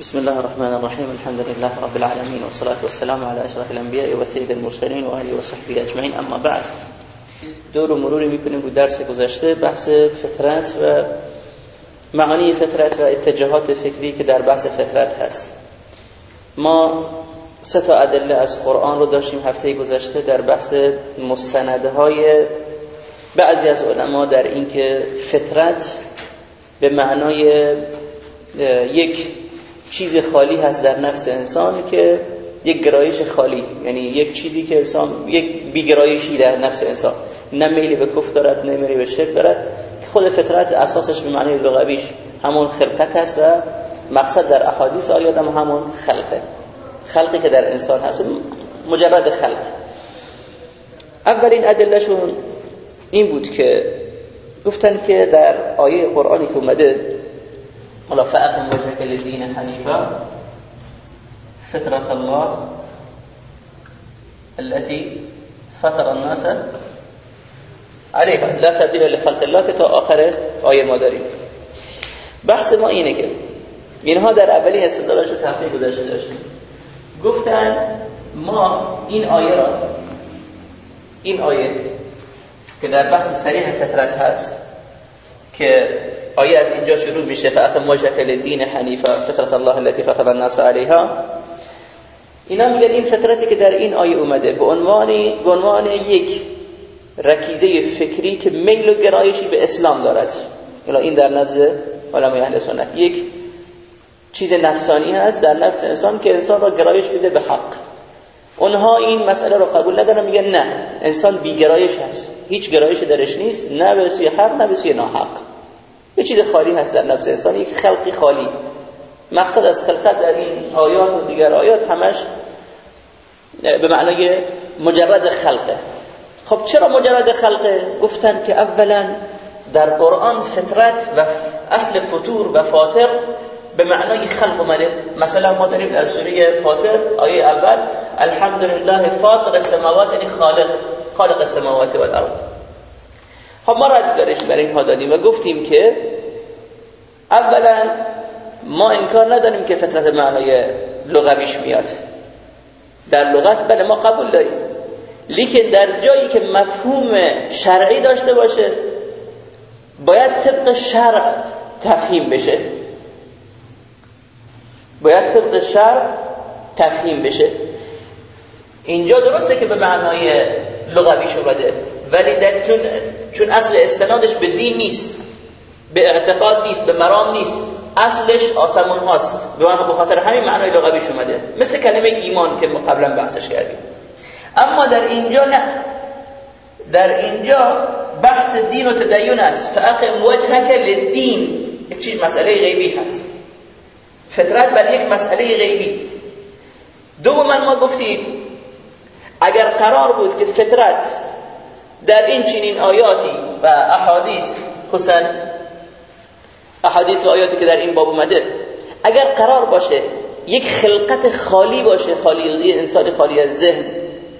بسم الله الرحمن الرحيم الحمد لله رب العالمين والصلاة والسلام على أشرف الأنبياء وسيد المرسلين وآله وصحبه أجمعين أما بعد دور مروری می‌کنیم بود درس گذشته بحث فطرت و معانی فطرت و اتجاهات فکری که در بحث فطرت هست ما سه تا ادله از قرآن رو داشتیم هفته گذشته در بحث مستندهای بعضی از علما در اینکه فطرت به معنای یک چیز خالی هست در نفس انسان که یک گرایش خالی یعنی یک چیزی که انسان یک بیگرایشی در نفس انسان. نه میلی به کفر دارد نه میلی به شرک دارد. که خود فطرت اساسش به معنی لغویش همون خلقت هست و مقصد در احادیث آیات هم همون خلقه. خلقی که در انسان هست مجرد خلق. اولین ادلهشون این بود که گفتن که در آیه قرآنی که اومده حالا فأقم وجهك للدين حنيفا فطرة الله التي فطر الناس عليها. لا تبدیل لخلق الله. که تا آخر آیه ما داریم بحث ما اینه که اینها در اولین استدلالش رو هفته گذشته داشتیم گفتند ما این آیه را این آیه که در بحث سریح فطرت هست که آیه از اینجا شروع میشه. فاقم وجهك للدین حنیفا فطرت الله التي فطر الناس عليها. اینا میگن این فطرتی که در این آیه اومده به عنوان به عنوان یک رکیزه فکری که میل و گرایشی به اسلام دارد. این در نزد علمای اهل سنت. یک چیز نفسانی هست در نفس انسان که انسان را گرایش بده به حق. اونها این مسئله رو قبول ندارن میگن نه انسان بیگرایش هست. هیچ گرایش درش نیست نه به سوی حق نه به سوی ناحق. یه چیز خالی هست در نفس انسان یک خلقی خالی. مقصد از خلقت در این آیات و دیگر آیات همش به معنای مجرد خلقه. خب چرا مجرد خلقه؟ گفتن که اولا در قرآن فطرت و اصل فطور و فاطر به معنای خلق اومده. مثلا ما داریم در سوره فاطر آیه اول الحمدلله فاطر السماوات یعنی خالق. خالق السماوات و الارض خب ما رد برش بر اینها دادیم و گفتیم که اولا ما انکار نداریم که فطرت معنای لغویش میاد. در لغت بله ما قبول داریم. لیکن در جایی که مفهوم شرعی داشته باشه باید طبق شرع تفهیم بشه. باید طبق شرع تفهیم بشه. اینجا درسته که به معنای لغویش اومده ولی در چون چون اصل استنادش به دین نیست به اعتقاد نیست به مرام نیست اصلش آسمون هاست. به خاطر همین معنای لغویش اومده. مثل کلمه ایمان که ما قبلا بحثش کردیم. اما در اینجا نه. در اینجا بحث دین و تدین است. فاقم وجهك للدین. یک چیز مسئله غیبی هست. فطرت بر یک مسئله غیبی. دوما ما گفتیم اگر قرار بود که فطرت در این چنین آیاتی و احادیث خصوصا احادیث و آیاتی که در این باب اومده اگر قرار باشه یک خلقت خالی باشه خالی انسان خالی از ذهن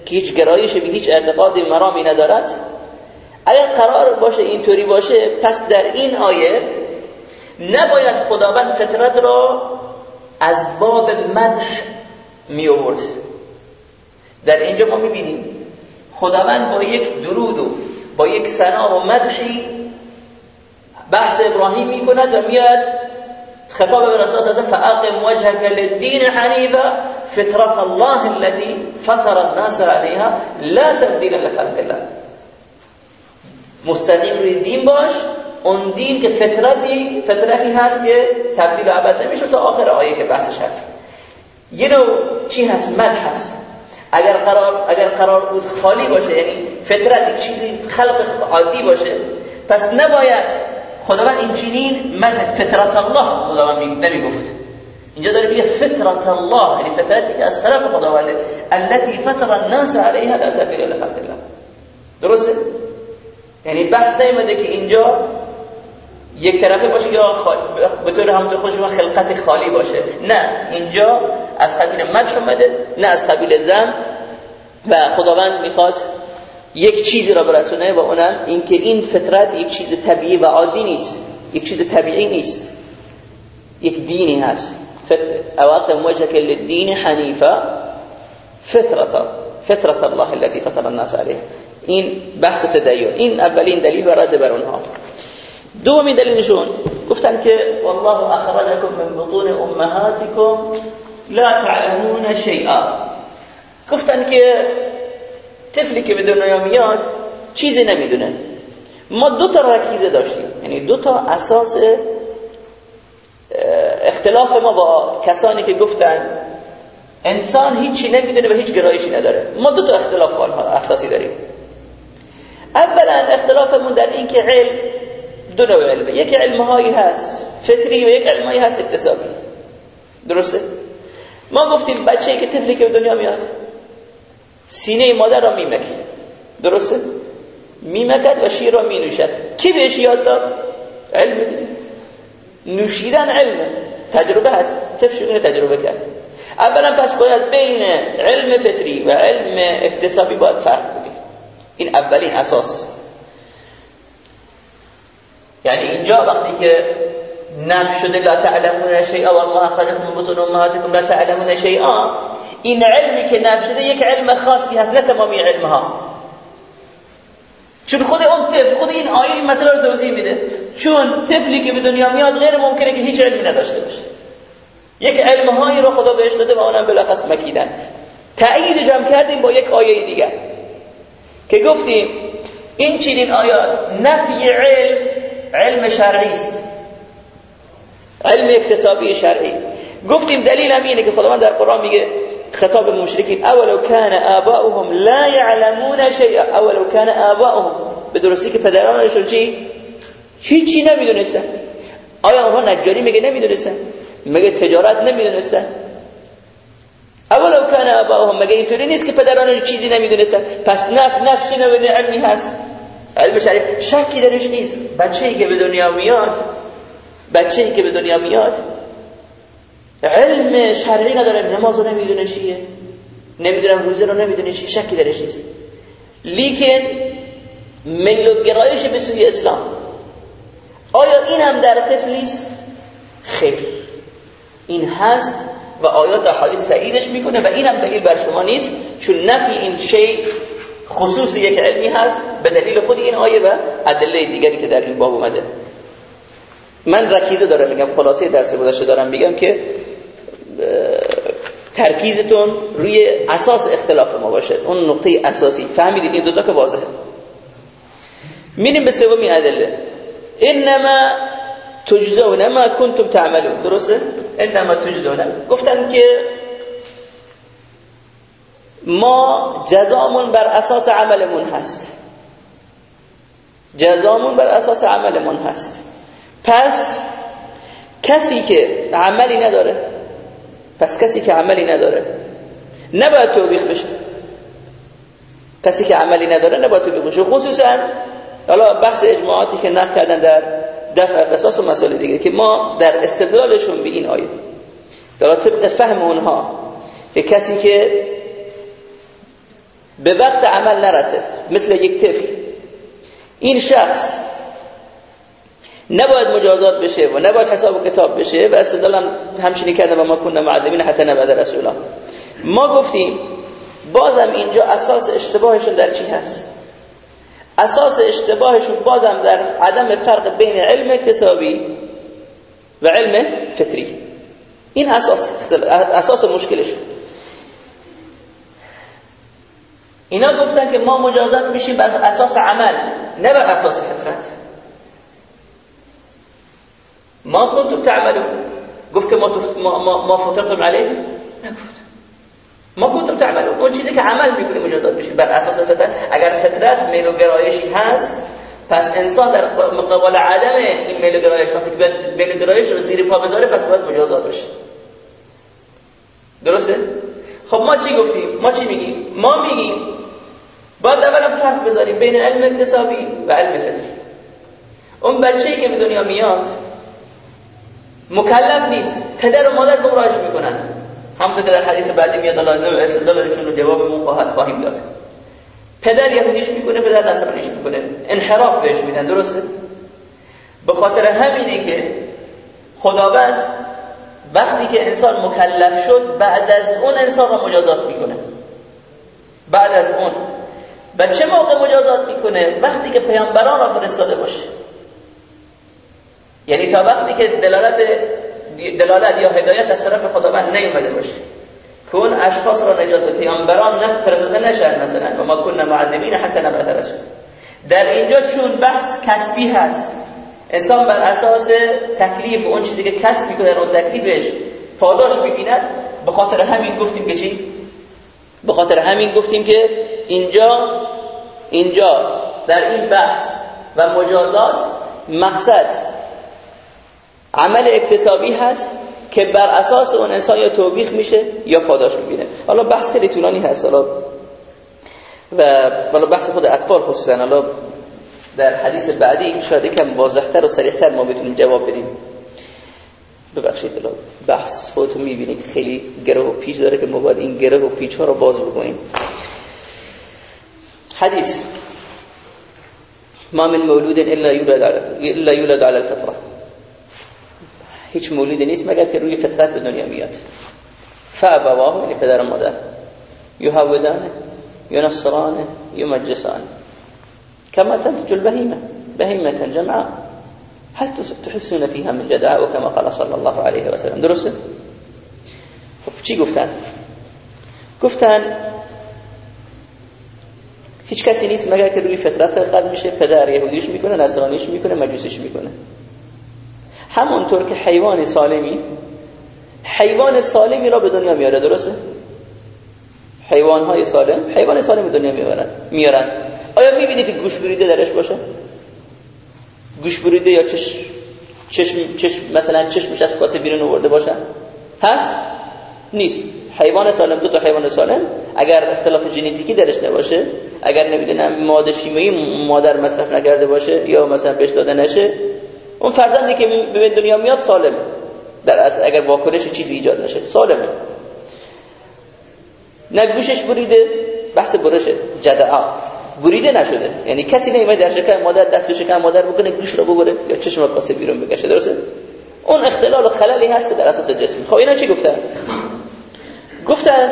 که هیچ گرایش به هیچ اعتقاد مرامی ندارد اگر قرار باشه اینطوری باشه پس در این آیه نباید خداوند فطرت را از باب مدح می آورد در اینجا ما می‌بینیم خداوند با یک درود و با یک سنا و مدحی بحث ابراهیم می‌کند و میاد خطاب به رسول الله فاقم وجهك للدين حنيفا فطرة الله التي فطر الناس عليها لا تبديل لخلق الله. مستقیم دین باش اون دین که فطرتی فطرتی هست که تبدیل ابد نمیشه تا آخر آیه که بحثش هست. یه نوع چی هست؟ مد هست. اگر قرار اگر قرار بود خالی باشه یعنی فطرت چیزی خلق عادی باشه پس نباید خداوند این چنین مد فطرت الله خداوند نمی‌گفت. اینجا داره میگه فطرت الله یعنی فطرتی که از طرف خداونده التي فطر الناس عليها لا تبديل لخلق الله. درسته؟ یعنی بحث نیومده که اینجا یک طرفه باشه یا به طور همونطور خودش خلقت خالی باشه. نه اینجا از قبیل مدح اومده نه از قبیل زن و خداوند می‌خواد یک چیزی را برسونه و اونم اینکه این فطرت یک چیز طبیعی و عادی نیست یک چیز طبیعی نیست. یک دینی هست. أواقم وجهك للدين حنيفا فطرة فطرة الله التي فطر الناس عليها. این بحث تدین این اولین دلیل و رد بر اونها. دومین دلیلشون گفتن که والله اخرجكم من بطون امهاتكم لا تعلمون شيئا. گفتن که طفلی که به دنیا میاد چیزی نمی‌دونه. ما دو تا رکیزه داشتیم. یعنی دو تا اساس اختلاف ما با کسانی که گفتن انسان هیچی نمی‌دونه و هیچ گرایشی نداره. ما دو تا اختلاف اساسی داریم. اولا اختلافمون در این که علم دو نوع علمه. یک علمهایی هست فطری و یک علمهایی هست اکتسابی درسته؟ ما گفتیم بچه که طفلی که به دنیا میاد سینه مادر را میمکی درسته؟ میمکد و شیر را مینوشد. کی بهش یاد داد؟ علم دیگه. نوشیدن علمه تجربه هست. طفل تجربه کرد. اولا پس باید بین علم فطری و علم اکتسابی باید فرق بدیم این اولین اساس. یعنی اینجا وقتی که نف شده لا تعلمون شیئا والله اخرجكم من بطون امهاتكم لا تعلمون شیئا. این علمی که نف شده یک علم خاصی هست نه تمامی علمها. چون خود اون طفل خود این آیه این مسئله رو توضیح میده. چون طفلی که به دنیا میاد غیر ممکنه که هیچ علمی نداشته باشه. یک علمهایی رو خدا بهش داده و اونم بلخص مکیدن. تأییدش هم کردیم با یک آیه دیگر. که گفتیم این چنین آیات نفی علم علم شرعی است. علم اکتسابی شرعی. گفتیم دلیل هم که خداوند در قرآن میگه خطاب مشرکین اولو کان آباؤهم لا يعلمون شيئا اولو کان آباؤهم. به درستی که پدرانشون چی؟ هیچی نمی‌دونستن. آیا آنها نجاری میگه نمی‌دونستن؟ مگه تجارت نمی‌دونستن؟ اولو کان آباؤهم. مگه اینطوری نیست که پدران چیزی نمی‌دونستن؟ پس نف نف چه نوع علمی هست. علم شریف شکی درش نیست. بچه‌ای که به دنیا میاد بچه‌ای که به دنیا میاد علم شرعی نداره نماز رو نمی‌دونه چیه نمی‌دونم روزه رو نمی‌دونه چیه شکی درش نیست. لیکن میل و گرایش به سوی اسلام. آیا این هم در طفل نیست؟ خیر. این هست و آیات احادیث تاییدش می‌کنه و اینم دلیل بر شما نیست چون نفی این شی خصوص یک علمی هست به دلیل خود این آیه و ادله دیگری که در این باب اومده. من رکیزه دارم میگم خلاصه درس گذشته دارم میگم که ترکیزتون روی اساس اختلاف ما باشه. اون نقطه اساسی. فهمیدید؟ این دوتا که واضحه. میریم به سومی ادله. انما تجزون ما کنتم تعملون. درسته؟ انما تجزون. گفتن که ما جزامون بر اساس عملمون هست. جزامون بر اساس عملمون هست. پس کسی که عملی نداره پس کسی که عملی نداره نباید توبیخ بشه. کسی که عملی نداره نباید توبیخ بشه. خصوصا حالا بحث اجماعاتی که نقل کردن در دفع قصاص و مسائل دیگه که ما در استدلالشون به این آیه در طبق فهم اونها که کسی که به وقت عمل نرسد مثل یک طفل این شخص نباید مجازات بشه و نباید حساب و کتاب بشه و استدلال همچنین کرده و ما کنه معدبین حتی نبعد رسولا ما گفتیم بازم اینجا اساس اشتباهشون در چی هست؟ اساس اشتباهشون بازم در عدم فرق بین علم اکتسابی و علم فطری. این اساس اساس مشکلشون. اینا گفتن که ما مجازات میشیم بر اساس عمل نه بر اساس فطرت. ما کنتم تعملون. گفت که ما ما, ما فطرتم نگفت. ما کنتم تعملون. اون چیزی که عمل می‌کنه مجازات میشه بر اساس فطرت اگر فطرت میل و گرایشی هست پس انسان در مقابل عدم این میل و گرایش وقتی که میل گرایش رو زیر پا بذاره پس باید مجازات بشه درسته؟ خب ما چی گفتیم؟ ما چی میگیم؟ ما میگیم باید اولا فرق بذاریم بین علم اکتسابی و علم فطری. اون بچه‌ای که به دنیا میاد مکلف نیست. پدر و مادر گمراهش می‌کنن. همونطور که در حدیث بعدی میاد الله استدلالشون رو جوابمون خواهد خواهیم داد. پدر یهودیش می‌کنه پدر نصرانیش می‌کنه. انحراف بهش میدن درسته؟ به خاطر همینه که خداوند وقتی که انسان مکلف شد بعد از اون انسان را مجازات می‌کنه. بعد از اون. و چه موقع مجازات می‌کنه؟ وقتی که پیامبران را فرستاده باشه. یعنی تا وقتی که دلالت دلالت یا هدایت از طرف خداوند نیومده باشه. که اشخاص را نجات پیامبران نه فرستاده نشن مثلا. و ما کننا معذبین حتی نبعث رسول. در اینجا چون بحث کسبی هست انسان بر اساس تکلیف اون چیزی که کسب می‌کنه اون تکلیفش پاداش می‌بیند به خاطر همین گفتیم که چی؟ به خاطر همین گفتیم که اینجا اینجا در این بحث و مجازات مقصد عمل اکتسابی هست که بر اساس اون انسان یا توبیخ میشه یا پاداش می‌بینه. حالا بحث خیلی طولانی هست. حالا و حالا بحث خود اطفال خصوصا. حالا در حدیث بعدی شاید یکم واضحتر و صریحتر ما بتونیم جواب بدیم. ببخشید حالا بحث خودتون می‌بینید. خیلی گره و پیچ داره که ما باید این گره و پیچ ها رو باز بکنیم. حدیث ما من مولود الا یولد على الفطره. هیچ مولودی نیست مگر که روی فطرت به دنیا میاد فابواه یعنی پدر و مادر. یهودانه ينصرانه يمجسانه كما تنتج البهيمة بهيمة جمعاء هل تحسون فيها من جدعاء وكما قال صلى الله عليه وسلم درسته؟ خب چی گفتن؟ گفتن هیچ کسی نیست مگر که روی فطرت خلق میشه پدر یهودیش می‌کنه نصرانیش می‌کنه مجوسیش می‌کنه. همونطور که حیوان سالمی حیوان سالمی را به دنیا میاره درسته؟ حیوان های سالم حیوان سالم به دنیا میارن میارن. آیا می‌بینید که گوش بریده درش باشه؟ گوش بریده یا چش چشم, چشم مثلا چشمش از کاسه بیرون آورده باشه؟ هست؟ نیست. حیوان سالم دو تا حیوان سالم اگر اختلاف ژنتیکی درش نباشه اگر نمی‌دونم ماده شیمیایی مادر مصرف نکرده باشه یا مثلا بهش داده نشه اون فرزندی که به دنیا میاد سالمه. در اصل اگر واکنش چیزی ایجاد نشه سالمه. نه گوشش بریده بحث برشه جدعا بریده نشده. یعنی کسی نمیاد در شکم مادر در شکم مادر بکنه گوش رو ببره یا چشم کاسه بیرون بکشه. درسته؟ اون اختلال و خللی هست در اساس جسم. خب اینا چی گفتن؟ گفتن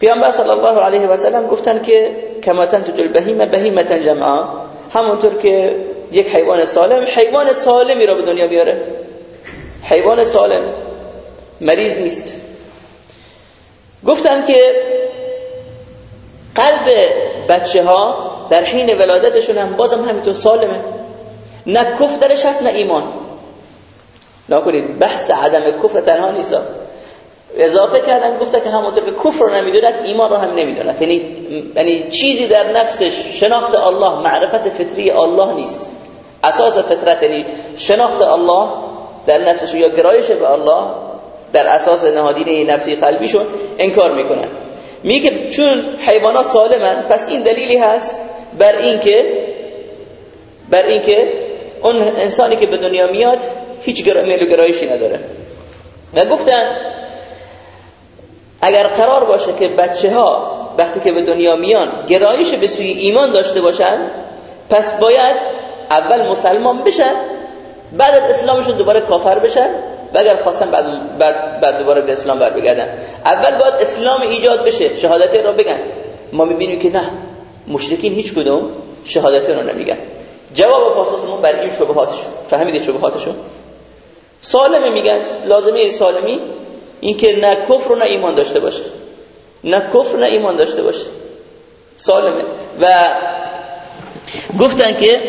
پیامبر صلی الله علیه و سلم گفتن که کما تنتج البهیمه بهیمه جمعا همونطور که یک حیوان سالم حیوان سالمی را به دنیا بیاره. حیوان سالم. مریض نیست. گفتن که قلب بچه ها در حین ولادتشون هم بازم همینطور سالمه. نه کفر درش هست نه ایمان. نکنید بحث عدم کفر تنها نیست. اضافه کردن گفته که همونطور که کفر رو نمی‌دوند ایمان رو هم نمی‌دوند یعنی یعنی چیزی در نفسش شناخت الله معرفت فطری الله نیست. اساس فطرت یعنی شناخت الله در نفسش یا گرایش به الله در اساس نهادینه نفسی قلبیشون انکار می‌کنن. میگه چون حیوانات سالمن پس این دلیلی هست بر اینکه بر اینکه اون انسانی که به دنیا میاد هیچ میل و گرایشی نداره. و گفتن اگر قرار باشه که بچه ها وقتی که به دنیا میان گرایش به سوی ایمان داشته باشن پس باید اول مسلمان بشن بعد از اسلامشون دوباره کافر بشن و اگر خواستن بعد, بعد, بعد دوباره به اسلام بر بگردن اول باید اسلام ایجاد بشه شهادت رو بگن. ما می‌بینیم که نه مشرکین هیچ کدوم شهادت رو نمیگن. جواب و پاسخمون بر این شبهاتشون فهمیدید شبهاتشون سالمه میگن لازمه سالمی. این که نه کفر و نه ایمان داشته باشه. نه کفر نه ایمان داشته باشه. سالمه. و گفتن که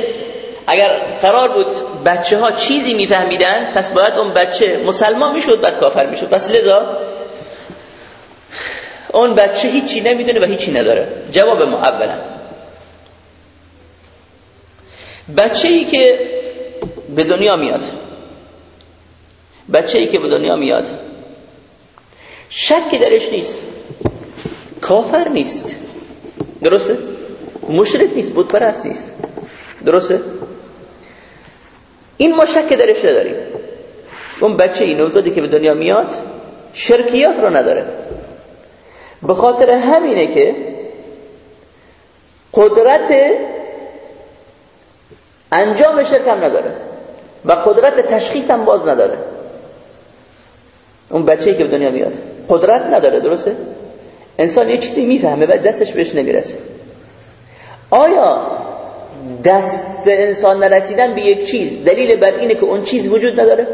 اگر قرار بود بچه ها چیزی میفهمیدن پس باید اون بچه مسلمان می‌شد بعد کافر می‌شد. پس لذا اون بچه هیچی نمی‌دونه و هیچی نداره. جواب ما اولا. بچه ای که به دنیا میاد. بچه ای که به دنیا میاد شکی درش نیست. کافر نیست. درسته؟ مشرک نیست بود پرست نیست. درسته؟ این ما شک درش نداریم. اون بچه این نوزادی که به دنیا میاد شرکیات رو نداره. به خاطر همینه که قدرت انجام شرک هم نداره و قدرت تشخیص هم باز نداره. اون بچه که به دنیا میاد. قدرت نداره درسته؟ انسان یه چیزی می‌فهمه و دستش بهش نمی‌رسه. آیا دست انسان نرسیدن به یک چیز دلیل بر اینه که اون چیز وجود نداره؟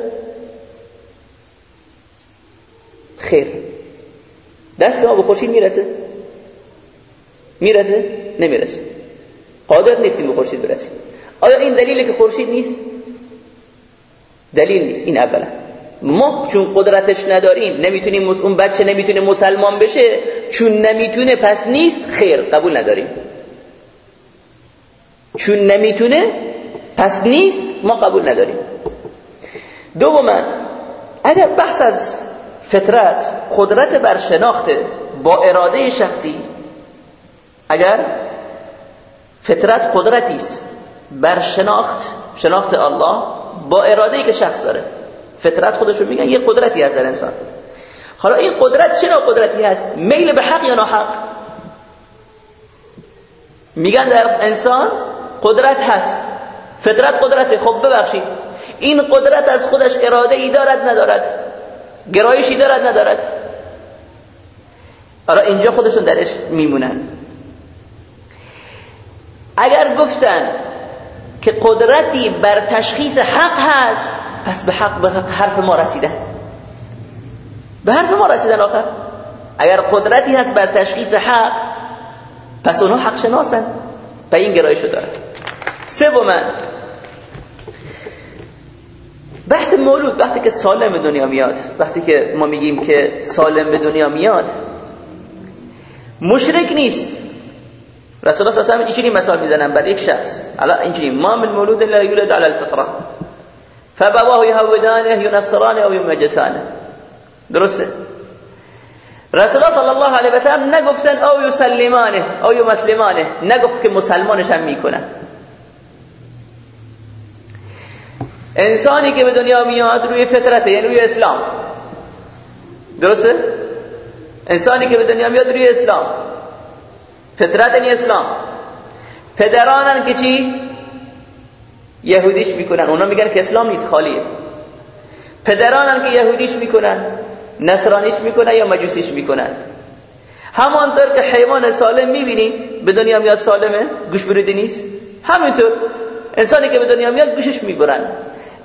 خیر. دست ما به خورشید می‌رسه؟ می‌رسه؟ نمی‌رسه. قادر نیستیم به خورشید برسیم. آیا این دلیله که خورشید نیست؟ دلیل نیست. این اولا. ما چون قدرتش نداریم نمی‌تونیم اون بچه نمی‌تونه مسلمان بشه چون نمی‌تونه پس نیست خیر قبول نداریم. چون نمی‌تونه پس نیست ما قبول نداریم. دوما اگر بحث از فطرت قدرت بر شناخت با اراده شخصی اگر فطرت قدرتی است بر شناخت شناخت الله با اراده که شخص داره. فطرت خودشون میگن یه قدرتی هست در انسان. حالا این قدرت چرا قدرتی هست؟ میل به حق یا ناحق؟ میگن در انسان قدرت هست. فطرت قدرته. خب ببخشید. این قدرت از خودش اراده ای دارد ندارد. گرایشی دارد ندارد. حالا اینجا خودشون درش میمونن. اگر گفتن که قدرتی بر تشخیص حق هست پس به حق به حرف ما رسیدن. به حرف ما رسیدن آخر. اگر قدرتی هست بر تشخیص حق پس اونها حق شناسن و این گرایشو دارن. سوما بحث مولود. وقتی که سالم به دنیا میاد وقتی که ما میگیم که سالم به دنیا میاد مشرک نیست. رسول الله صلی الله علیه و آله مثال می‌زنن بر یک شخص. الا اینجوری ما من مولود لا یولد على الفطره. فبواه یهودانه ینصرانه او یمجسانه درسته رسول الله صلی الله علیه و سلم نگفتن او یسلمانه او یمسلمانه نگفت که مسلمانش هم می‌کنن. انسانی که به دنیا میاد روی فطرت یعنی روی اسلام. درسته انسانی که به دنیا میاد روی اسلام. فطرت یعنی اسلام. پدرانن که چی؟ یهودیش می‌کنن. اونا میگن که اسلام نیست خالیه. پدرانن که یهودیش می‌کنن نصرانیش می‌کنن یا مجوسیش می‌کنن. همانطور که حیوان سالم می‌بینید به دنیا میاد سالمه گوش بریده نیست؟ همینطور. انسانی که به دنیا میاد گوشش می‌برن.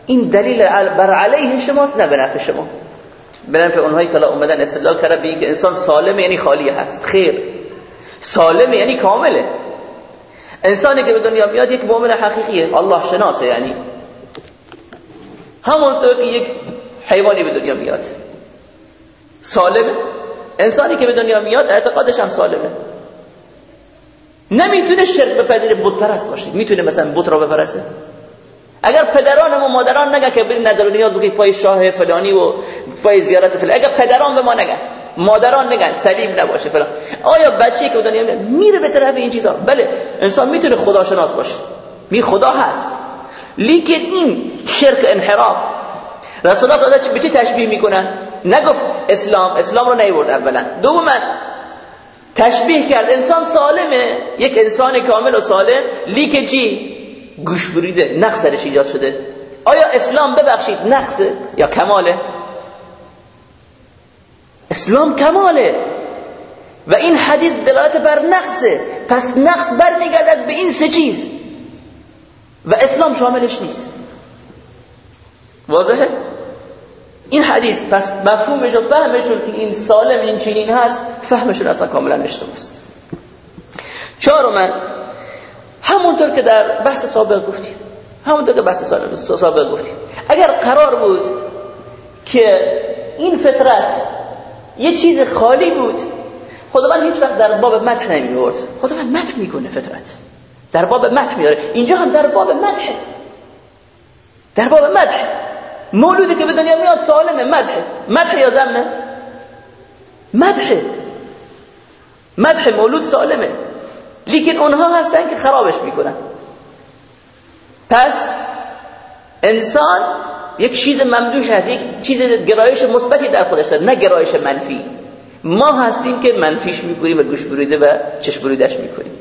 این دلیل بر علیه شماست نه به نفع شما. به نفع اونهایی که اومدن استدلال کرده به که انسان سالم یعنی خالی هست. خیر. سالم یعنی کامله. انسانی که به دنیا میاد یک مؤمن حقیقیه. الله شناسه یعنی. همونطور که یک حیوانی به دنیا میاد. سالمه. انسانی که به دنیا میاد اعتقادش هم سالمه. نمی‌تونه شرک بپذیر بت پرست باشه. می‌تونه مثلا بت را بپرسته اگر پدران و مادران نگه که برید نظر نیاز بگید پای شاه فلانی و پای زیارت فلانی اگر پدران به ما نگن. مادران نگن سلیم نباشه فلان. آیا بچه‌ای که دنیا میره به طرف این چیزا؟ بله انسان می‌تونه خداشناس باشه. می خدا هست. لیکن این شرک انحراف رسول الله صلی به چه تشبیه می‌کنن؟ نگفت اسلام اسلام رو نیورد اولا. دوما تشبیه کرد. انسان سالمه. یک انسان کامل و سالم. لیک چی؟ گوش بریده نقص ایجاد شده. آیا اسلام ببخشید نقصه یا کماله؟ اسلام کماله. و این حدیث دلالت بر نقصه. پس نقص برمیگردد به این سه چیز. و اسلام شاملش نیست. واضحه؟ این حدیث پس مفهومش و فهمشون که این سالم این چنین هست فهمشون اصلا کاملا اشتباه است. چهارم همونطور که در بحث سابق گفتیم. همونطور که بحث سابق گفتیم. اگر قرار بود که این فطرت یه چیز خالی بود. خداوند هیچ وقت در باب مدح نمیورد خداوند مدح می‌کنه فطرت. در باب مدح میاره اینجا هم در باب مدح. در باب مدح. مولودی که به دنیا میاد سالمه مدح. مدح یا ذمه مدح. مدح مولود سالمه لیکن اونها هستن که خرابش می‌کنن. پس انسان یک چیز ممدوح هست یک چیز گرایش مثبتی در خودش داره نه گرایش منفی. ما هستیم که منفیش می‌کنیم و گوش بریده و چشم بریدش می‌کنیم.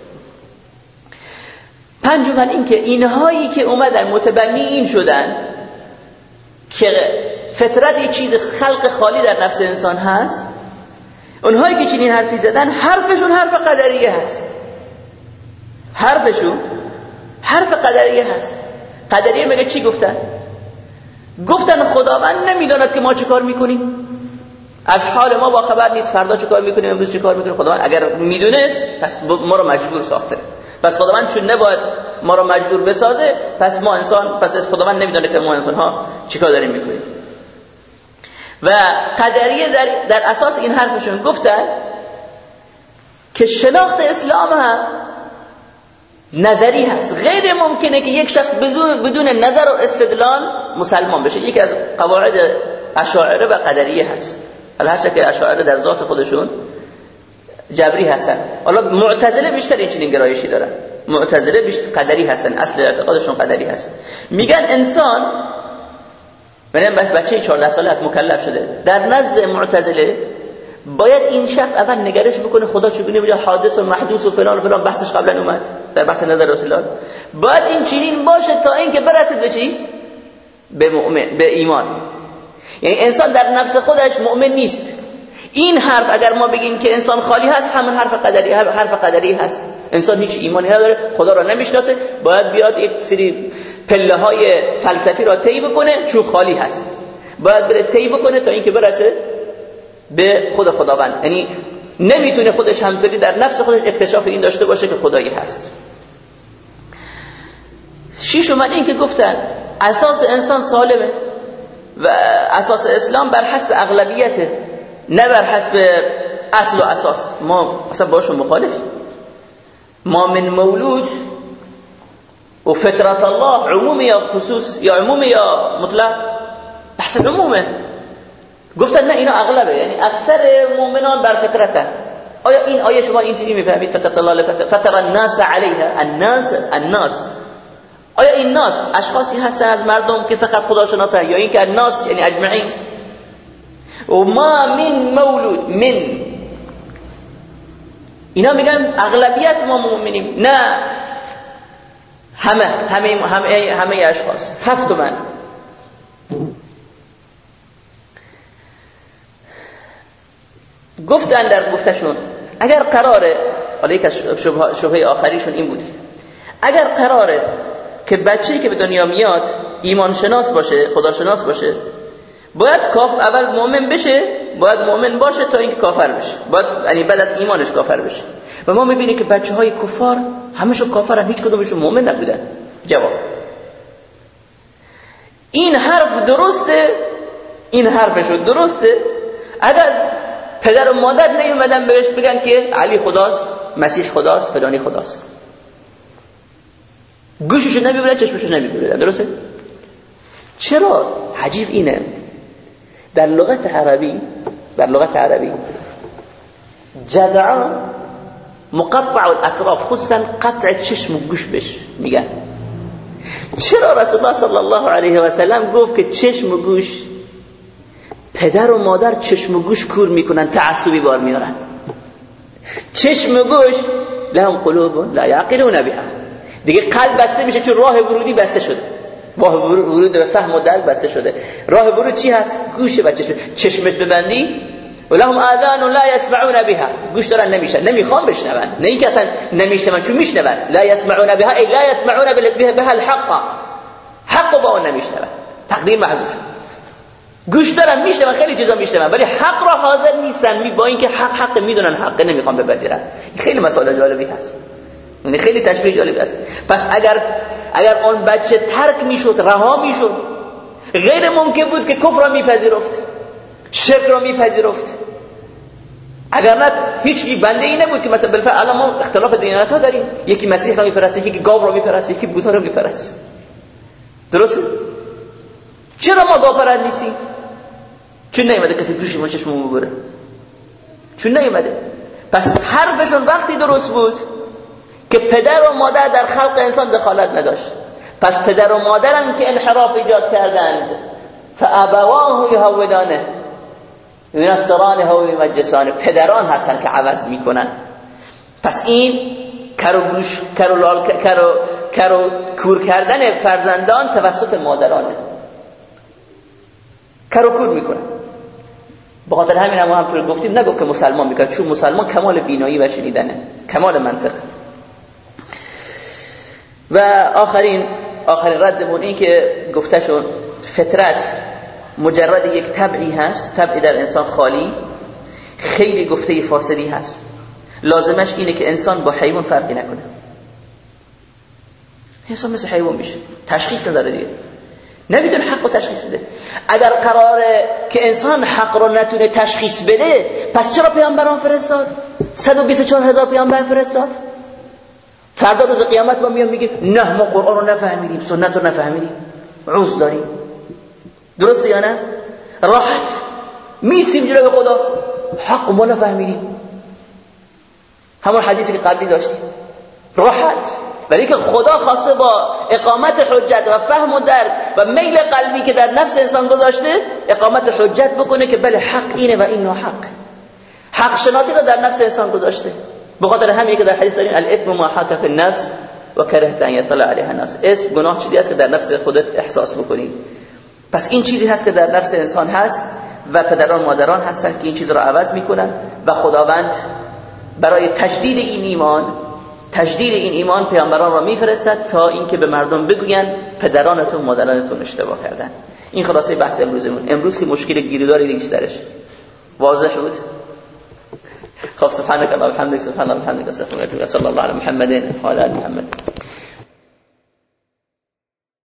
پنجم این که اینهایی که اومدن متبنی این شدن که فطرت یه چیز خلق خالی در نفس انسان هست اونهایی که چنین حرفی زدن حرفشون حرف قدریه هست. حرفشون حرف قدریه هست. قدریه میگه چی گفتن؟ گفتن خداوند نمی‌داند که ما چه کار می‌کنیم. از حال ما با خبر نیست فردا چه کار می‌کنیم امروز چه کار می‌کنیم. خداوند اگر می‌دونست پس ما رو مجبور ساخته. پس خداوند چون نباید ما رو مجبور بسازه پس ما انسان پس از خداوند نمی‌دونه که ما انسان ها چیکار داریم می‌کنیم. و قدریه در, در اساس این حرفشون گفتن که شناخت اسلام هم نظری هست. غیر ممکنه که یک شخص بدون نظر و استدلال مسلمان بشه. یکی از قواعد اشاعره و قدریه هست. هرچه که اشاعره در ذات خودشون جبری هستن. حالا معتزله بیشتر این چنین گرایشی دارن. معتزله بیشتر قدری هستن. اصل اعتقادشون قدری هست. میگن انسان بنابراین بچه 14 ساله از مکلف شده. در نزد معتزله باید این شخص اول نگرش بکنه خدا چگونه بوده حادث و محدوث و فلان و فلان بحثش قبلا اومد در بحث نظر رسول الله. باید این چنین باشه تا اینکه برسید به چی؟ به مؤمن به ایمان. یعنی انسان در نفس خودش مؤمن نیست. این حرف اگر ما بگیم که انسان خالی هست همون حرف قدری حرف قدری هست. انسان هیچ ایمانی نداره خدا را نمی‌شناسه. باید بیاد یک سری پله های فلسفی را طی بکنه چون خالی هست. باید بره طی بکنه تا اینکه برسه به خود خداوند. یعنی نمی‌تونه خودش همطوری در نفس خودش اکتشاف این داشته باشه که خدایی هست. شیش اومده این که گفتن اساس انسان سالمه و اساس اسلام بر حسب اغلبیته نه بر حسب اصل و اساس. ما اصلا باشون مخالفیم. ما من مولود و فطرت الله عموم یا خصوص یا عموم یا مطلق بحث عمومه. گفتن نه اینا اغلبه. یعنی اکثر مؤمنان بر فطرتن. آیا این آیه شما اینجوری می‌فهمید؟ فطرت الله فطر الناس علیها. الناس الناس. آیا این ناس اشخاصی هستن از مردم که فقط خدا شناسه یا اینکه الناس یعنی اجمعین. و ما من مولود من. اینا میگن اغلبیت ما مؤمنیم نه. همه همه همه همه اشخاص. هفت من گفتن در گفتشون اگر قراره حالا یک از شبه آخریشون این بود. اگر قراره که بچه‌ای که به دنیا میاد ایمان شناس باشه خدا شناس باشه باید کاف اول مؤمن بشه باید مؤمن باشه تا اینکه کافر بشه. باید یعنی بعد از ایمانش کافر بشه. و ما می‌بینیم که بچه های کفار همشون کافرن هیچ کدومشون مؤمن نبودن. جواب. این حرف درسته این حرفشون درسته. اگر پدر و مادر نیومدن بهش بگن که علی خداست مسیح خداست فلانی خداست. گوششو نمی‌برن چشمشو نمی‌برن درسته؟ چرا؟ عجیب اینه. در لغت عربی در لغت عربی جدعا مقطع الاطراف خصوصا قطع چشم و گوش بش میگن. چرا رسول الله صلی الله علیه و سلم گفت که چشم و گوش پدر و مادر چشم و گوش کور می‌کنن تعصبی بار میارن چشم و گوش لهم قلوب لا یعقلون بها. دیگه قلب بسته میشه چون راه ورودی بسته شده. راه ورود به فهم و درک بسته شده. راه ورود چی هست؟ گوشه و چشم. چشمت ببندی؟ ولهم آذان لا يسمعون بها. گوش دارن نمیشن. نمی‌خوان بشنون. نه اینکه اصلا نمیشنون چون میشنون. لا يسمعون بها ای لا يسمعون بها الحق. حق با اون نمیشنون. تقدیر محذوف گوش دارن میشنون خیلی چیزا میشنون ولی حق را حاضر نیستن. می با اینکه حق حق می‌دونن حق نمی‌خوان بپذیرن. خیلی مسائل جالبی هست. یعنی خیلی تشبیه جالبی است پس اگر اگر اون بچه ترک می‌شد رها می‌شد غیر ممکن بود که کفر را میپذیرفت شرک را میپذیرفت. اگر نه هیچ بنده ای نبود که مثلا بالفعل الان ما اختلاف دینات ها داریم. یکی مسیح را میپرسته یکی گاو را میپرسته یکی بوتا را میپرسته درست چرا ما گاو پرست نیستیم چون نیومده کسی گوشی ما چشممون ببره. چون نیومده. پس حرفشون وقتی درست بود که پدر و مادر در خلق انسان دخالت نداشت. پس پدر و مادرن که انحراف ایجاد کردند. فابواه یهودانه. ینصرانه و یمجسانه پدران هستن که عوض می‌کنن. پس این کرو گوش کرو لال کرو کرو کور کردن فرزندان توسط مادرانه. کروکور می‌کنه. به خاطر همین هم همطور گفتیم نگو که مسلمان می‌کنه چون مسلمان کمال بینایی و شنیدنه کمال منطق و آخرین آخرین ردمون این که گفته شد فطرت مجرد یک طبعی هست طبعی در انسان خالی خیلی گفته فاصلی هست. لازمش اینه که انسان با حیوان فرقی نکنه. انسان مثل حیوان میشه. تشخیص نداره دیگه. نمی‌تونه حق رو تشخیص بده. اگر قراره که انسان حق رو نتونه تشخیص بده پس چرا پیامبران فرستاد؟ 124 هزار پیامبر فرستاد؟ فردا روز قیامت ما میام میگه نه ما قرآن رو نفهمیدیم سنت رو نفهمیدیم. عوض داریم. درسته یا نه؟ راحت. میسیم جلو خدا. حق ما نفهمیدیم. همون حدیثی که قبلی داشتیم. راحت. ولی که خدا خواسته با اقامت حجت و فهم و درک و میل قلبی که در نفس انسان گذاشته اقامت حجت بکنه که بله حق اینه و این ناحق حق. شناسی رو در نفس انسان گذاشته. به خاطر همین که در حدیث داریم الاثم ما حاک فی النفس و کرهت ان یطلع علیها الناس. اسم گناه چیزی است که در نفس خودت احساس بکنی. پس این چیزی هست که در نفس انسان هست و پدران مادران هستن که این چیز رو عوض می‌کنن و خداوند برای تجدید این ایمان تجدید این ایمان پیامبران را میفرستد تا اینکه به مردم بگوین پدرانتون مادرانتون اشتباه کردن. این خلاصه بحث امروزمون. امروز که مشکل گیریداری نیست درش واضح بود؟ خب سبحانك اللهم وبحمدك سبحان الله وبحمدك استغفرك واتوب اليك صلى الله على محمد وعلى محمد.